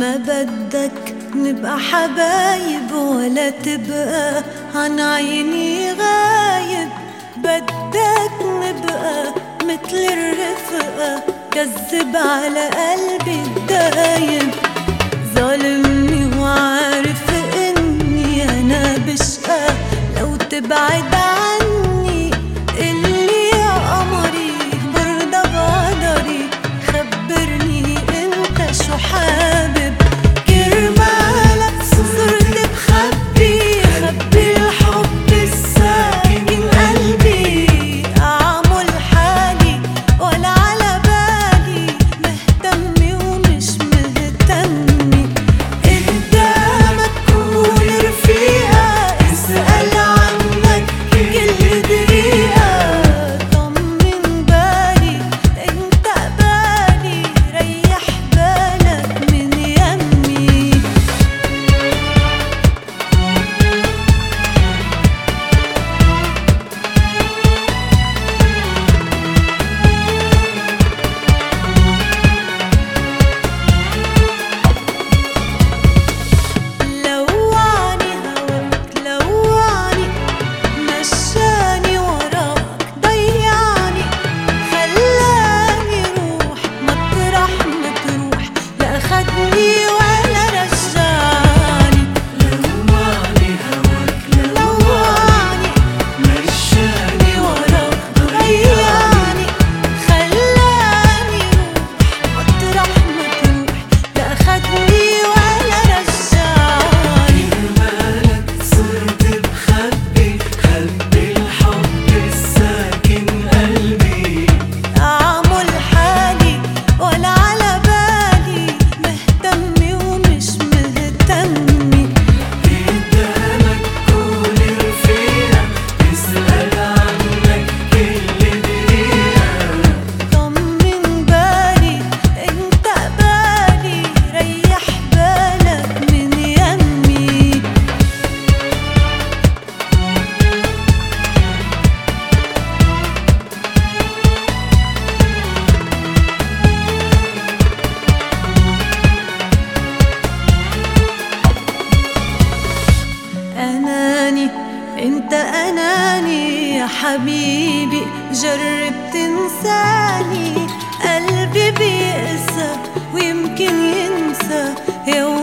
ما بدك نبقى حبايب ولا تبقى. عن عيني غايب. بدك نبقى مثل الرفقة. كذب على قلبي أناني أنت أناني يا حبيبي جرب تنساني قلبي بيقسى ويمكن ينسى يوم